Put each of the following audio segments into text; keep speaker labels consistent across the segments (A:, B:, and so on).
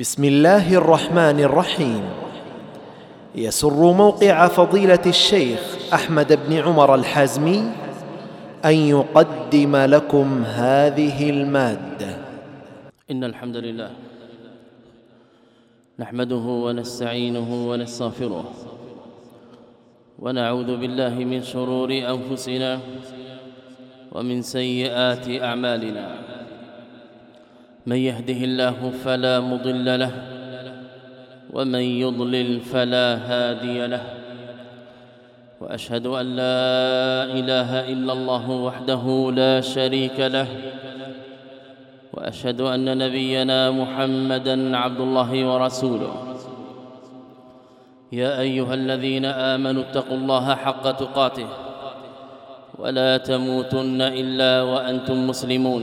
A: بسم الله الرحمن الرحيم. يسر موقع فضيلة الشيخ أحمد بن عمر الحازمي أن يقدم لكم هذه المادة.
B: إن الحمد لله نحمده ونستعينه ونستغفره ونعوذ بالله من شرور أنفسنا ومن سيئات أعمالنا. من يهده الله فلا مضل له ومن يضلل فلا هادي له. وأشهد أن لا إله إلا الله وحده لا شريك له. وأشهد أن نبينا محمدا عبد الله ورسوله. يا أيها الذين آمنوا اتقوا الله حق تقاته ولا تموتن إلا وأنتم مسلمون.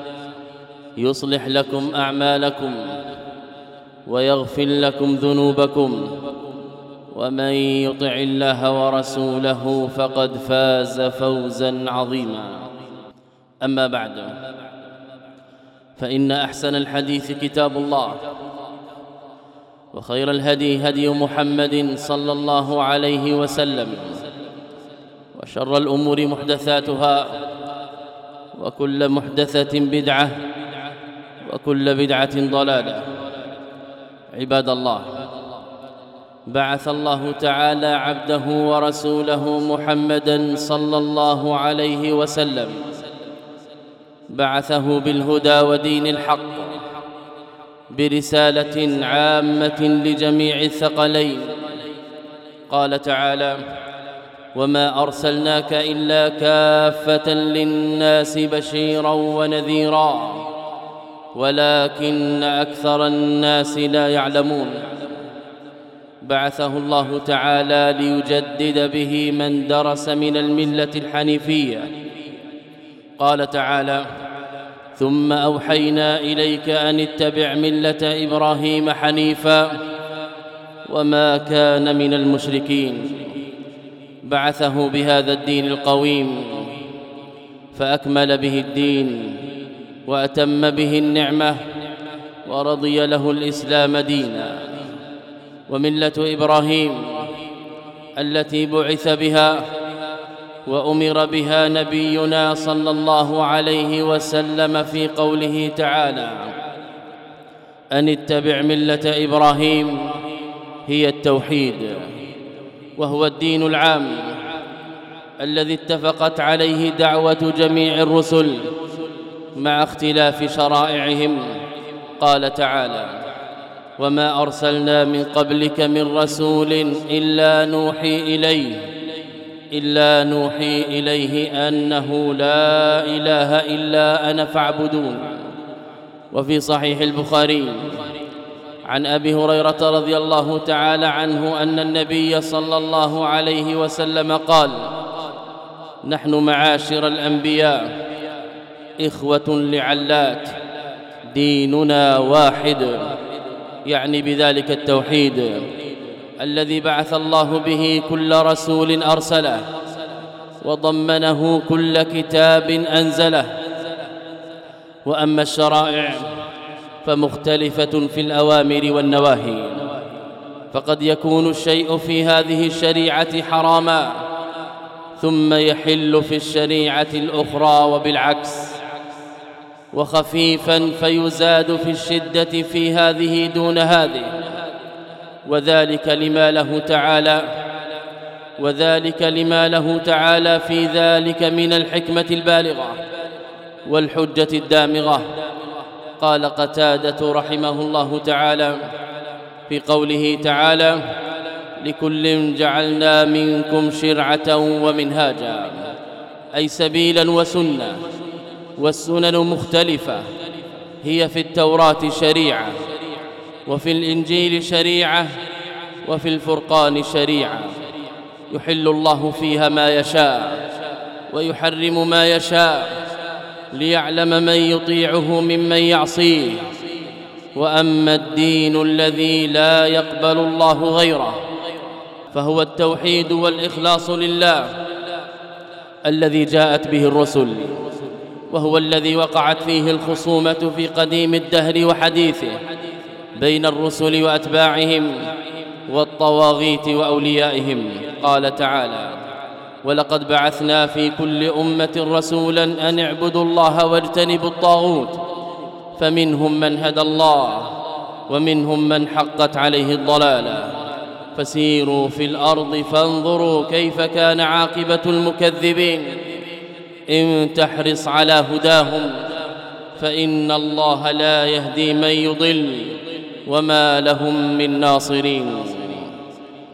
B: يصلح لكم أعمالكم ويغفر لكم ذنوبكم ومن يطع الله ورسوله فقد فاز فوزا عظيما. أما بعد فإن أحسن الحديث كتاب الله وخير الهدي هدي محمد صلى الله عليه وسلم وشر الأمور محدثاتها وكل محدثة بدعة وكل بدعة ضلالة. عباد الله بعث الله تعالى عبده ورسوله محمدا صلى الله عليه وسلم. بعثه بالهدى ودين الحق برسالة عامة لجميع الثقلين. قال تعالى وما أرسلناك إلا كافة للناس بشيرا ونذيرا ولكن أكثر الناس لا يعلمون. بعثه الله تعالى ليجدد به من درس من الملة الحنيفية. قال تعالى ثم أوحينا إليك أن اتبع ملة إبراهيم حنيفا وما كان من المشركين. بعثه بهذا الدين القويم فأكمل به الدين. وأتم به النعمة ورضي له الإسلام دينا. وملة إبراهيم التي بعث بها وأمر بها نبينا صلى الله عليه وسلم في قوله تعالى أن اتبع ملة إبراهيم هي التوحيد وهو الدين العام الذي اتفقت عليه دعوة جميع الرسل مع اختلاف شرائعهم. قال تعالى وما أرسلنا من قبلك من رسول إلا نوحي إليه إلا نوحي إليه أنه لا إله إلا أنا فاعبدون. وفي صحيح البخاري عن أبي هريرة رضي الله تعالى عنه أن النبي صلى الله عليه وسلم قال نحن معاشر الأنبياء إخوة لعلات ديننا واحد يعني بذلك التوحيد الذي بعث الله به كل رسول أرسله وضمنه كل كتاب أنزله. وأما الشرائع فمختلفة في الأوامر والنواهي فقد يكون الشيء في هذه الشريعة حراما ثم يحل في الشريعة الأخرى وبالعكس. وخفيفا فيزاد في الشدة في هذه دون هذه. وذلك لما له تعالى وذلك لما له تعالى في ذلك من الحكمة البالغة والحجة الدامغة. قال قتادة رحمه الله تعالى في قوله تعالى لكل جعلنا منكم شرعة ومنهاجا أي سبيلا وسنة. والسنن مختلفة. هي في التوراة شريعة وفي الإنجيل شريعة وفي الفرقان شريعة. يحل الله فيها ما يشاء ويحرم ما يشاء ليعلم من يطيعه ممن يعصيه. وأما الدين الذي لا يقبل الله غيره فهو التوحيد والإخلاص لله الذي جاءت به الرسل. وهو الذي وقعت فيه الخصومة في قديم الدهر وحديثه بين الرسل وأتباعهم والطواغيت وأوليائهم. قال تعالى ولقد بعثنا في كل أمة رسولا أن اعبدوا الله واجتنبوا الطاغوت فمنهم من هدى الله ومنهم من حقت عليه الضلالة. فسيروا في الأرض فانظروا كيف كان عاقبة المكذبين إن تحرص على هداهم فإن الله لا يهدي من يضل وما لهم من ناصرين.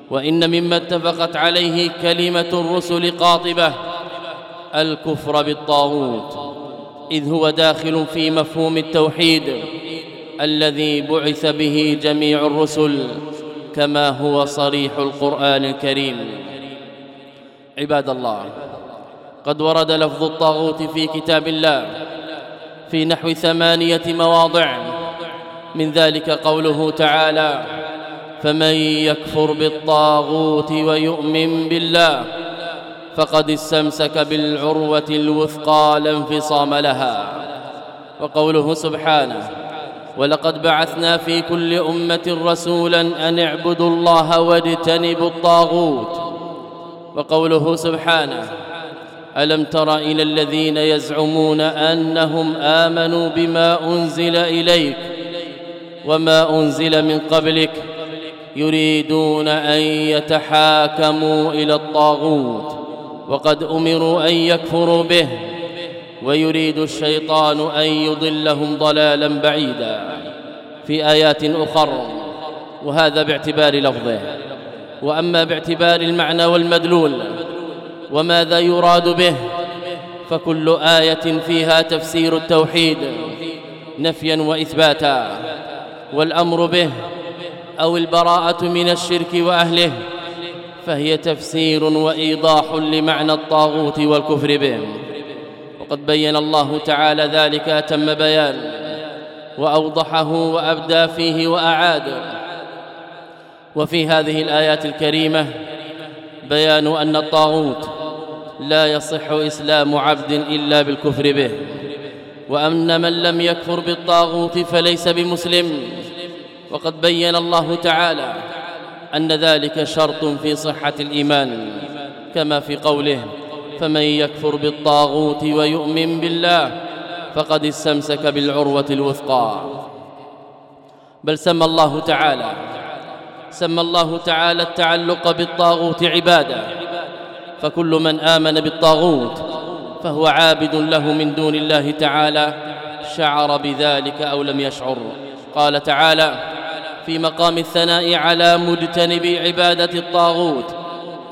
B: وإن مما اتفقت عليه كلمة الرسل قاطبة الكفر بالطاغوت إذ هو داخل في مفهوم التوحيد الذي بعث به جميع الرسل كما هو صريح القرآن الكريم. عباد الله قد ورد لفظ الطاغوت في كتاب الله في نحو ثمانية مواضع. من ذلك قوله تعالى فمن يكفر بالطاغوت ويؤمن بالله فقد استمسك بالعروة الوثقى لا انفصام لها وقوله سبحانه ولقد بعثنا في كل أمة رسولا أن اعبدوا الله واجتنبوا الطاغوت وقوله سبحانه ألم تر إلى الذين يزعمون أنهم آمنوا بما أنزل إليك وما أنزل من قبلك يريدون أن يتحاكموا إلى الطاغوت وقد أمروا أن يكفروا به ويريد الشيطان أن يضلهم ضلالا بعيدا في آيات أخر وهذا باعتبار لفظه. وأما باعتبار المعنى والمدلول وماذا يراد به؟ فكل آية فيها تفسير التوحيد نفيا وإثباتا. والأمر به أو البراءة من الشرك وأهله فهي تفسير وإيضاح لمعنى الطاغوت والكفر به. وقد بين الله تعالى ذلك أتم بيان وأوضحه وأبدى فيه وأعاد. وفي هذه الآيات الكريمة بيان أن الطاغوت لا يصح إسلام عبد إلا بالكفر به. وأن من لم يكفر بالطاغوت فليس بمسلم. وقد بين الله تعالى أن ذلك شرط في صحة الإيمان. كما في قوله فمن يكفر بالطاغوت ويؤمن بالله فقد استمسك بالعروة الوثقى بل سمى الله تعالى سمى الله تعالى التعلق بالطاغوت عباده فكل من آمن بالطاغوت فهو عابد له من دون الله تعالى شعر بذلك أو لم يشعر. قال تعالى في مقام الثناء على مجتنب عبادة الطاغوت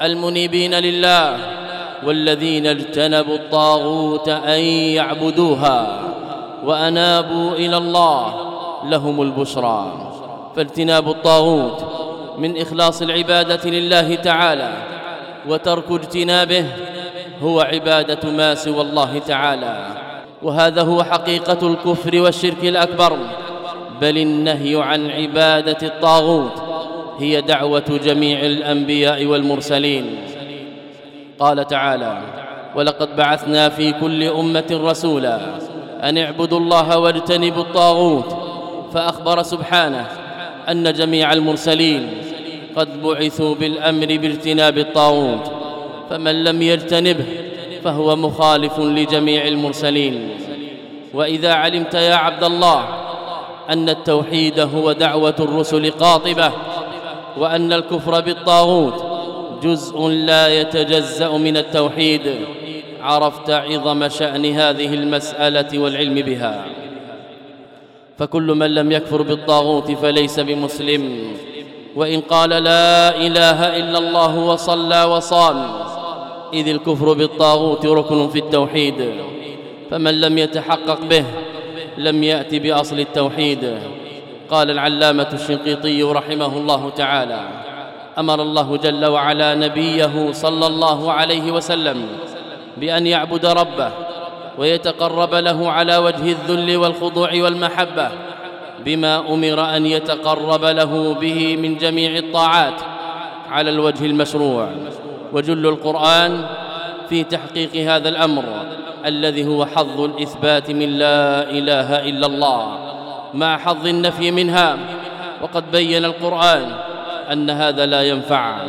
B: المنيبين لله والذين اجتنبوا الطاغوت أن يعبدوها وأنابوا إلى الله لهم البشرى فاجتناب الطاغوت من إخلاص العبادة لله تعالى وترك اجتنابه هو عبادة ما سوى الله تعالى. وهذا هو حقيقة الكفر والشرك الأكبر. بل النهي عن عبادة الطاغوت هي دعوة جميع الأنبياء والمرسلين. قال تعالى ولقد بعثنا في كل أمة رسولا أن اعبدوا الله واجتنبوا الطاغوت فأخبر سبحانه أن جميع المرسلين قد بعثوا بالأمر باجتناب الطاغوت فمن لم يجتنبه فهو مخالف لجميع المرسلين. وإذا علمت يا عبد الله أن التوحيد هو دعوة الرسل قاطبة وأن الكفر بالطاغوت جزء لا يتجزأ من التوحيد عرفت عظم شأن هذه المسألة والعلم بها. فكل من لم يكفر بالطاغوت فليس بمسلم. وإن قال لا إله إلا الله وصلى وصام إذ الكفر بالطاغوت ركن في التوحيد فمن لم يتحقق به لم يأت بأصل التوحيد. قال العلامة الشنقيطي رحمه الله تعالى أمر الله جل وعلا نبيه صلى الله عليه وسلم بأن يعبد ربه ويتقرب له على وجه الذل والخضوع والمحبة بما أمر أن يتقرب له به من جميع الطاعات على الوجه المشروع. وجل القرآن في تحقيق هذا الأمر الذي هو حظ الإثبات من لا إله إلا الله مع حظ النفي منها. وقد بين القرآن أن هذا لا ينفع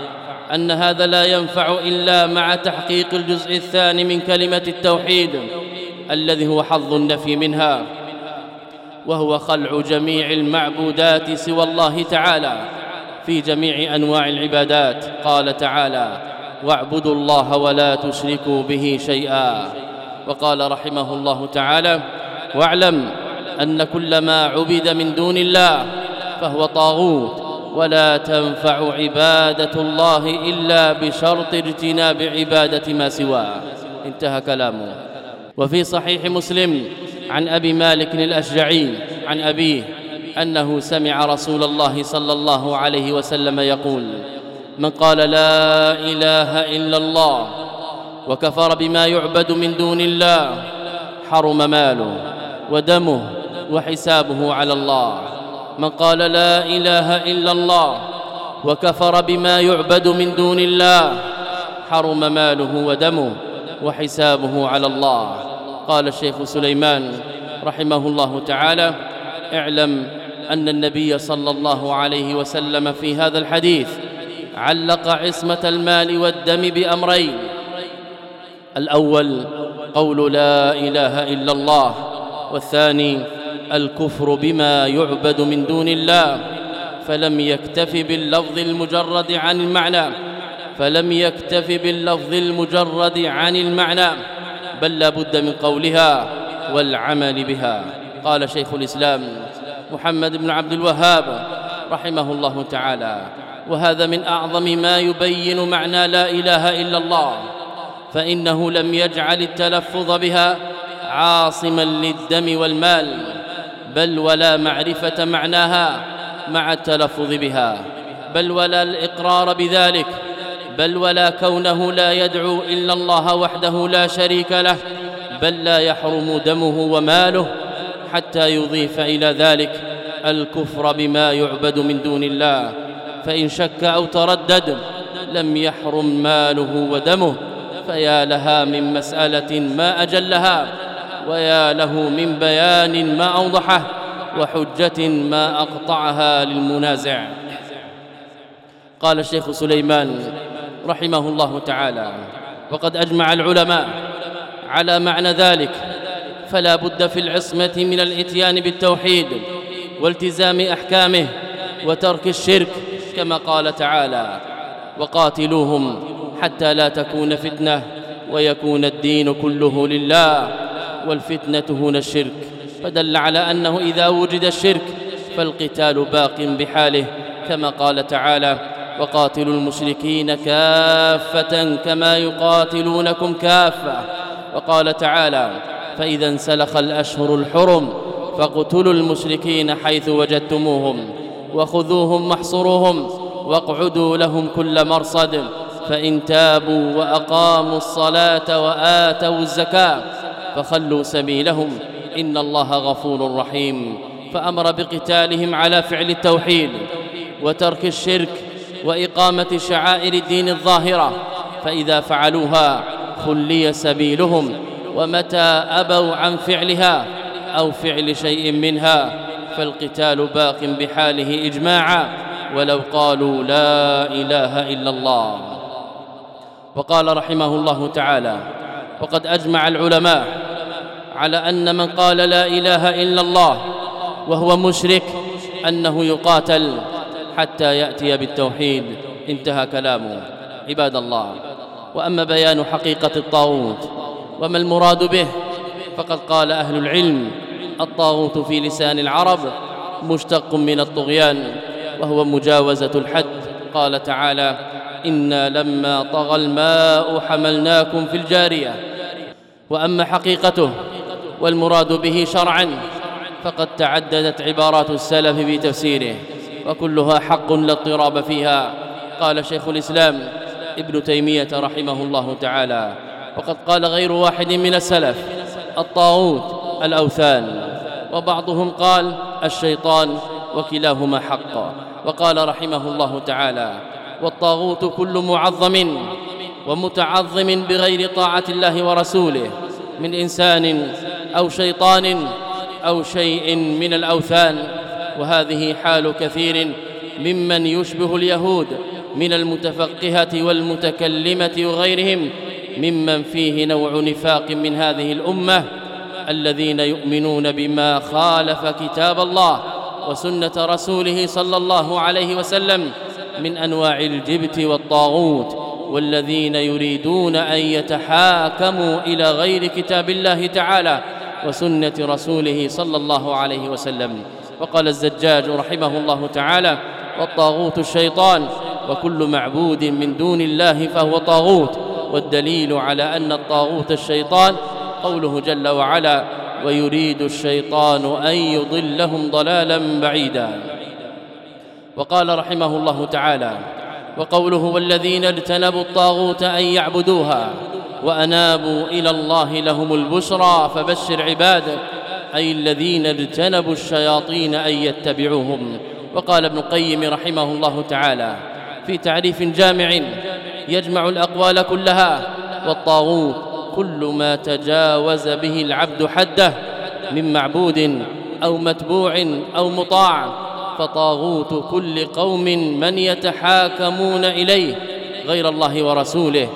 B: أن هذا لا ينفع إلا مع تحقيق الجزء الثاني من كلمة التوحيد الذي هو حظ النفي منها. وهو خلع جميع المعبودات سوى الله تعالى في جميع أنواع العبادات. قال تعالى واعبدوا الله ولا تشركوا به شيئا. وقال رحمه الله تعالى واعلم أن كل ما عبد من دون الله فهو طاغوت ولا تنفع عبادة الله إلا بشرط اجتناب عبادة ما سواه. انتهى كلامه. وفي صحيح مسلم عن أبي مالك الأشجعي عن أبيه أنه سمع رسول الله صلى الله عليه وسلم يقول من قال لا إله إلا الله وكفر بما يعبد من دون الله حرم ماله ودمه وحسابه على الله. من قال لا إله إلا الله وكفر بما يعبد من دون الله حرم ماله ودمه وحسابه على الله. قال الشيخ سليمان رحمه الله تعالى اعلم أن النبي صلى الله عليه وسلم في هذا الحديث علق عصمة المال والدم بأمرين الأول قول لا إله إلا الله والثاني الكفر بما يعبد من دون الله فلم يكتف باللفظ المجرد عن المعنى فلم يكتف باللفظ المجرد عن المعنى. بل لا بد من قولها والعمل بها. قال شيخ الإسلام محمد بن عبد الوهاب رحمه الله تعالى وهذا من أعظم ما يبين معنى لا إله إلا الله فإنه لم يجعل التلفظ بها عاصما للدم والمال بل ولا معرفة معناها مع التلفظ بها بل ولا الإقرار بذلك بل ولا كونه لا يدعو إلا الله وحده لا شريك له بل لا يحرم دمه وماله حتى يضيف إلى ذلك الكفر بما يعبد من دون الله. فإن شك أو تردد لم يحرم ماله ودمه فيا لها من مسألة ما أجلها ويا له من بيان ما أوضحه وحجة ما أقطعها للمنازع. قال الشيخ سليمان رحمه الله تعالى. وقد أجمع العلماء على معنى ذلك. فلا بد في العصمة من الإتيان بالتوحيد والتزام أحكامه وترك الشرك كما قال تعالى وقاتلوهم حتى لا تكون فتنة ويكون الدين كله لله والفتنة هنا الشرك فدل على أنه إذا وجد الشرك فالقتال باق بحاله كما قال تعالى وقاتلوا المشركين كافة كما يقاتلونكم كافة. وقال تعالى فإذا انسلخ الأشهر الحرم فاقتلوا المشركين حيث وجدتموهم وخذوهم واحصروهم واقعدوا لهم كل مرصد. فإن تابوا وأقاموا الصلاة وآتوا الزكاة فخلوا سبيلهم. إن الله غفور رحيم. فأمر بقتالهم على فعل التوحيد وترك الشرك وإقامة شعائر الدين الظاهرة فإذا فعلوها خلي سبيلهم ومتى أبوا عن فعلها أو فعل شيء منها فالقتال باق بحاله إجماعا ولو قالوا لا إله إلا الله. وقال رحمه الله تعالى وقد أجمع العلماء على أن من قال لا إله إلا الله وهو مشرك أنه يقاتل حتى يأتي بالتوحيد. انتهى كلامه. عباد الله. وأما بيان حقيقة الطاغوت وما المراد به فقد قال أهل العلم الطاغوت في لسان العرب مشتق من الطغيان وهو مجاوزة الحد. قال تعالى إنا لما طغى الماء حملناكم في الجارية. وأما حقيقته والمراد به شرعا فقد تعددت عبارات السلف في تفسيره وكلها حق لا اضطراب فيها. قال شيخ الإسلام ابن تيمية رحمه الله تعالى وقد قال غير واحد من السلف الطاغوت الأوثان وبعضهم قال الشيطان وكلاهما حق وقال رحمه الله تعالى والطاغوت كل معظم ومتعظم بغير طاعة الله ورسوله من إنسان أو شيطان أو شيء من الأوثان وهذه حال كثير ممن يشبه اليهود من المتفقهة والمتكلمة وغيرهم ممن فيه نوع نفاق من هذه الأمة الذين يؤمنون بما خالف كتاب الله وسنة رسوله صلى الله عليه وسلم من أنواع الجبت والطاغوت والذين يريدون أن يتحاكموا إلى غير كتاب الله تعالى وسنة رسوله صلى الله عليه وسلم. وقال الزجاج رحمه الله تعالى والطاغوت الشيطان وكل معبود من دون الله فهو طاغوت. والدليل على أن الطاغوت الشيطان قوله جل وعلا ويريد الشيطان أن يضلهم ضلالا بعيدا. وقال رحمه الله تعالى وقوله والذين اجتنبوا الطاغوت أن يعبدوها وأنابوا إلى الله لهم البشرى فبشر عباده. أي الذين اجتنبوا الشياطين أن يتبعوهم. وقال ابن القيم رحمه الله تعالى في تعريف جامع يجمع الأقوال كلها والطاغوت كل ما تجاوز به العبد حده من معبود أو متبوع أو مطاع. فطاغوت كل قوم من يتحاكمون إليه غير الله ورسوله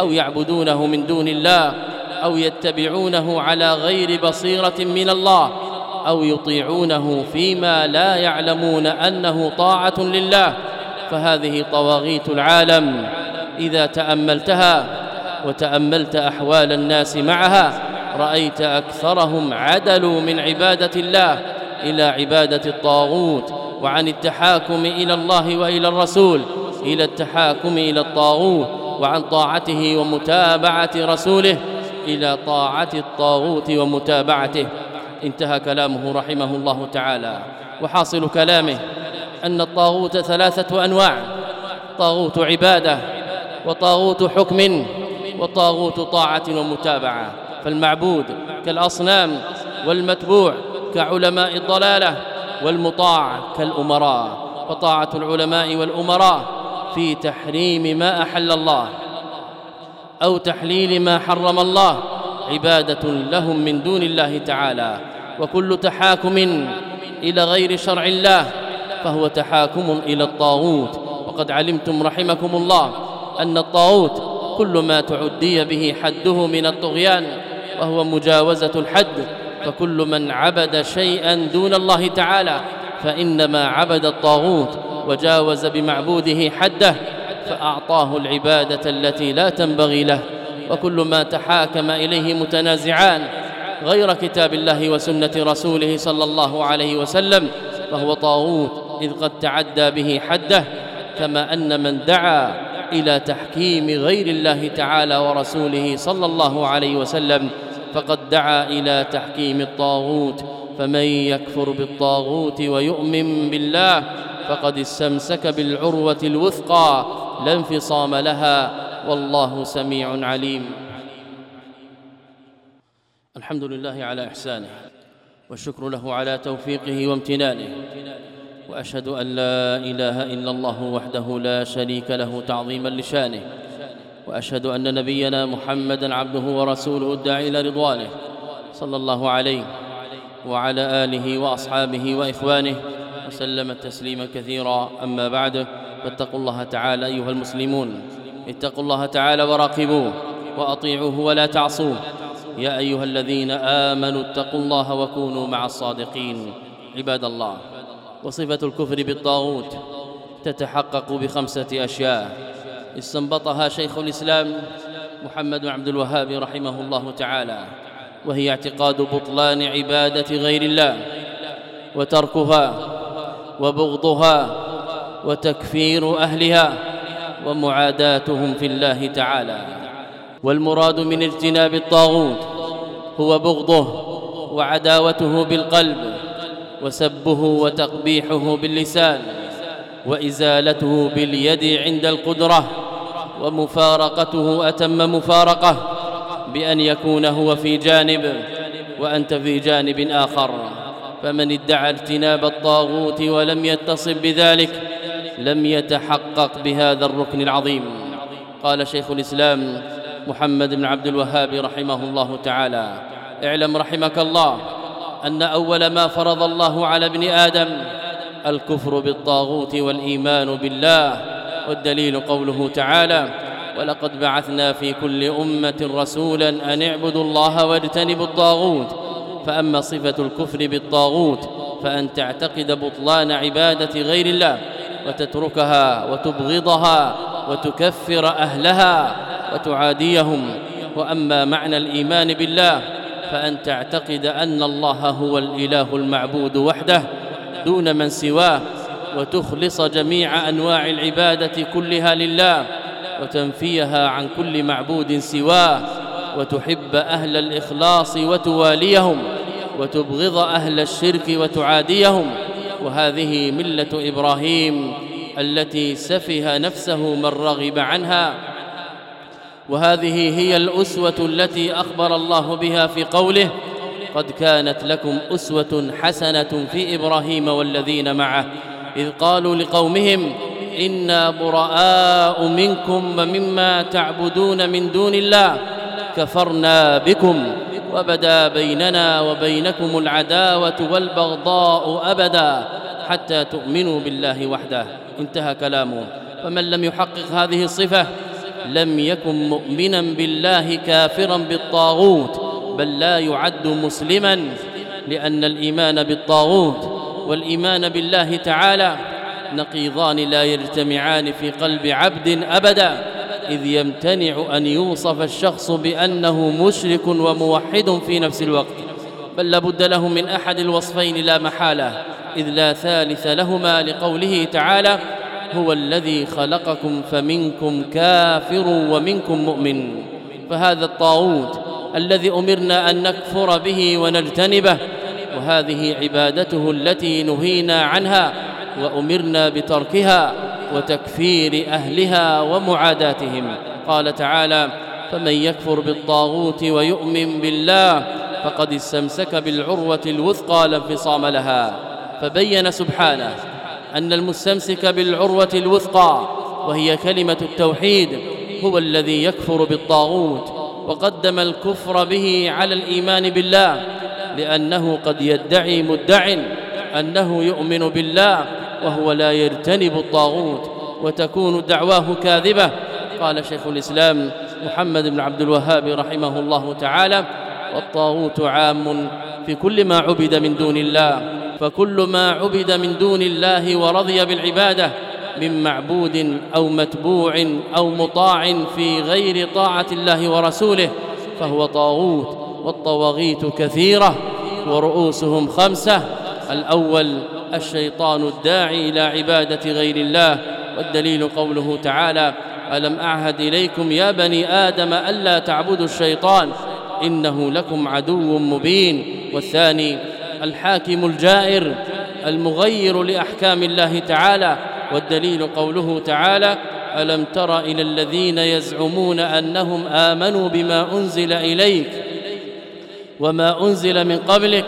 B: أو يعبدونه من دون الله أو يتبعونه على غير بصيرة من الله أو يطيعونه فيما لا يعلمون أنه طاعة لله. فهذه طواغيت العالم. إذا تأملتها وتأملت أحوال الناس معها رأيت أكثرهم عدلوا من عبادة الله إلى عبادة الطاغوت وعن التحاكم إلى الله وإلى الرسول إلى التحاكم إلى الطاغوت وعن طاعته ومتابعة رسوله. إلى طاعة الطاغوت ومتابعته. انتهى كلامه رحمه الله تعالى. وحاصل كلامه أن الطاغوت ثلاثة أنواع. طاغوت عبادة وطاغوت حكم وطاغوت طاعة ومتابعة. فالمعبود كالأصنام والمتبوع كعلماء الضلالة والمطاع كالأمراء. وطاعة العلماء والأمراء في تحريم ما أحل الله. أو تحليل ما حرم الله عبادة لهم من دون الله تعالى. وكل تحاكم إلى غير شرع الله فهو تحاكم إلى الطاغوت. وقد علمتم رحمكم الله أن الطاغوت كل ما تعدي به حده من الطغيان وهو مجاوزة الحد. فكل من عبد شيئا دون الله تعالى فإنما عبد الطاغوت وجاوز بمعبوده حده. فأعطاه العبادة التي لا تنبغي له وكل ما تحاكم إليه متنازعان غير كتاب الله وسنة رسوله صلى الله عليه وسلم فهو طاغوت إذ قد تعدى به حده كما أن من دعا إلى تحكيم غير الله تعالى ورسوله صلى الله عليه وسلم فقد دعا إلى تحكيم الطاغوت فمن يكفر بالطاغوت ويؤمن بالله فقد استمسك بالعروة الوثقى لا انفصام لها والله سميع عليم. الحمد لله على إحسانه والشكر له على توفيقه وامتنانه وأشهد أن لا إله إلا الله وحده لا شريك له تعظيما لشانه وأشهد أن نبينا محمدا عبده ورسوله الداعي إلى رضوانه صلى الله عليه وعلى آله وأصحابه وإخوانه وسلم تسليما كثيرا. أما بعد فاتقوا الله تعالى أيها المسلمون. اتقوا الله تعالى وراقبوه وأطيعوه ولا تعصوه. يا أيها الذين آمنوا اتقوا الله وكونوا مع الصادقين. عباد الله وصفة الكفر بالطاغوت تتحقق بخمسة أشياء. استنبطها شيخ الإسلام محمد بن عبد الوهاب رحمه الله تعالى وهي اعتقاد بطلان عبادة غير الله وتركها وبغضها وتكفير أهلها ومعاداتهم في الله تعالى. والمراد من اجتناب الطاغوت هو بغضه وعداوته بالقلب وسبه وتقبيحه باللسان وإزالته باليد عند القدرة ومفارقته أتم مفارقة بأن يكون هو في جانب وأنت في جانب آخر. فمن ادعى اجتناب الطاغوت ولم يتصب بذلك لم يتحقق بهذا الركن العظيم. قال شيخ الإسلام محمد بن عبد الوهاب رحمه الله تعالى اعلم رحمك الله أن أول ما فرض الله على ابن آدم الكفر بالطاغوت والإيمان بالله والدليل قوله تعالى ولقد بعثنا في كل أمة رسولا أن اعبدوا الله واجتنبوا الطاغوت فأما صفة الكفر بالطاغوت فأن تعتقد بطلان عبادة غير الله وتتركها وتبغضها وتكفر أهلها وتعاديهم وأما معنى الإيمان بالله فأن تعتقد أن الله هو الإله المعبود وحده دون من سواه وتخلص جميع أنواع العبادة كلها لله وتنفيها عن كل معبود سواه وتحب أهل الإخلاص وتواليهم وتبغض أهل الشرك وتعاديهم وهذه ملة إبراهيم التي سفه نفسه من رغب عنها وهذه هي الأسوة التي أخبر الله بها في قوله قد كانت لكم أسوة حسنة في إبراهيم والذين معه إذ قالوا لقومهم إنا براء منكم ومما تعبدون من دون الله كفرنا بكم وبدا بيننا وبينكم العداوة والبغضاء أبدا حتى تؤمنوا بالله وحده. انتهى كلامه. فمن لم يحقق هذه الصفة لم يكن مؤمنا بالله كافرا بالطاغوت بل لا يعد مسلما لأن الإيمان بالطاغوت والإيمان بالله تعالى نقيضان لا يجتمعان في قلب عبد أبدا. إذ يمتنع أن يوصف الشخص بأنه مشرك وموحد في نفس الوقت بل لابد له من أحد الوصفين لا محالة إذ لا ثالث لهما لقوله تعالى هو الذي خلقكم فمنكم كافر ومنكم مؤمن فهذا الطاغوت الذي أمرنا أن نكفر به ونجتنبه وهذه عبادته التي نهينا عنها وأمرنا بتركها. وتكفير أهلها ومعاداتهم. قال تعالى فمن يكفر بالطاغوت ويؤمن بالله فقد استمسك بالعروة الوثقى لا انفصام لها. فبين سبحانه أن المستمسك بالعروة الوثقى وهي كلمة التوحيد هو الذي يكفر بالطاغوت وقدم الكفر به على الإيمان بالله لأنه قد يدعي مدع أنه يؤمن بالله وهو لا يرتنب الطاغوت وتكون دعواه كاذبة. قال شيخ الإسلام محمد بن عبد الوهاب رحمه الله تعالى والطاغوت عام في كل ما عبد من دون الله فكل ما عبد من دون الله ورضي بالعبادة من معبود أو متبوع أو مطاع في غير طاعة الله ورسوله فهو طاغوت والطواغيت كثيرة ورؤوسهم خمسة الأول الشيطان الداعي إلى عبادة غير الله والدليل قوله تعالى ألم أعهد إليكم يا بني آدم ألا تعبدوا الشيطان؟ إنه لكم عدو مبين. والثاني الحاكم الجائر المغير لأحكام الله تعالى. والدليل قوله تعالى ألم تر إلى الذين يزعمون أنهم آمنوا بما أنزل إليك وما أنزل من قبلك؟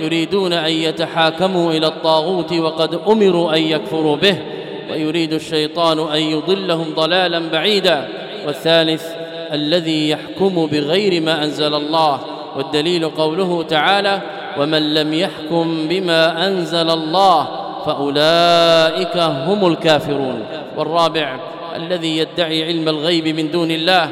B: يريدون أن يتحاكموا إلى الطاغوت وقد أمروا أن يكفروا به ويريد الشيطان أن يضلهم ضلالا بعيدا. والثالث الذي يحكم بغير ما أنزل الله. والدليل قوله تعالى ومن لم يحكم بما أنزل الله فأولئك هم الكافرون والرابع الذي يدعي علم الغيب من دون الله.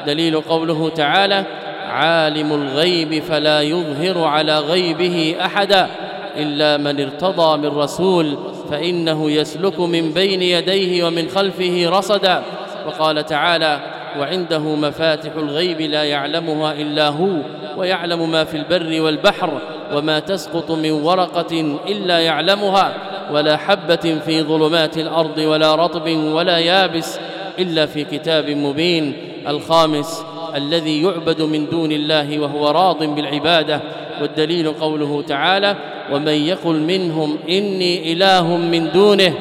B: الدليل قوله تعالى عالم الغيب فلا يظهر على غيبه أحدا إلا من ارتضى من رسول فإنه يسلك من بين يديه ومن خلفه رصدا. وقال تعالى وعنده مفاتح الغيب لا يعلمها إلا هو ويعلم ما في البر والبحر وما تسقط من ورقة إلا يعلمها ولا حبة في ظلمات الأرض ولا رطب ولا يابس إلا في كتاب مبين. الخامس الذي يعبد من دون الله وهو راض بالعبادة والدليل قوله تعالى ومن يقل منهم إني إله من دونه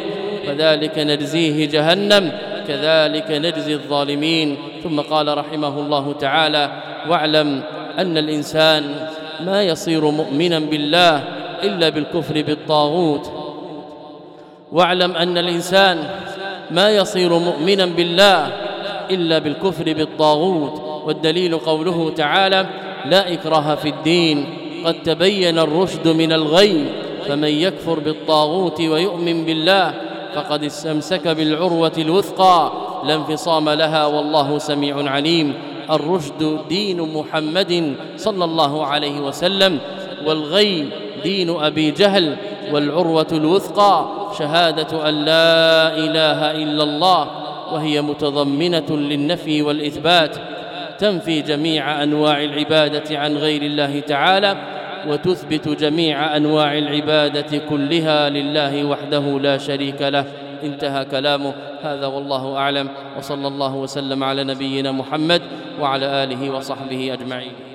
B: فذلك نجزيه جهنم كذلك نجزي الظالمين. ثم قال رحمه الله تعالى واعلم أن الإنسان ما يصير مؤمنا بالله إلا بالكفر بالطاغوت واعلم أن الإنسان ما يصير مؤمنا بالله إلا بالكفر بالطاغوت. والدليل قوله تعالى لا إكراه في الدين قد تبين الرشد من الغي فمن يكفر بالطاغوت ويؤمن بالله فقد استمسك بالعروة الوثقى لا انفصام لها والله سميع عليم. الرشد دين محمد صلى الله عليه وسلم والغي دين أبي جهل والعروة الوثقى شهادة أن لا إله إلا الله وهي متضمنة للنفي والإثبات. تنفي جميع أنواع العبادة عن غير الله تعالى وتثبت جميع أنواع العبادة كلها لله وحده لا شريك له. انتهى كلامه. هذا والله أعلم. وصلى الله وسلم على نبينا محمد وعلى آله وصحبه أجمعين.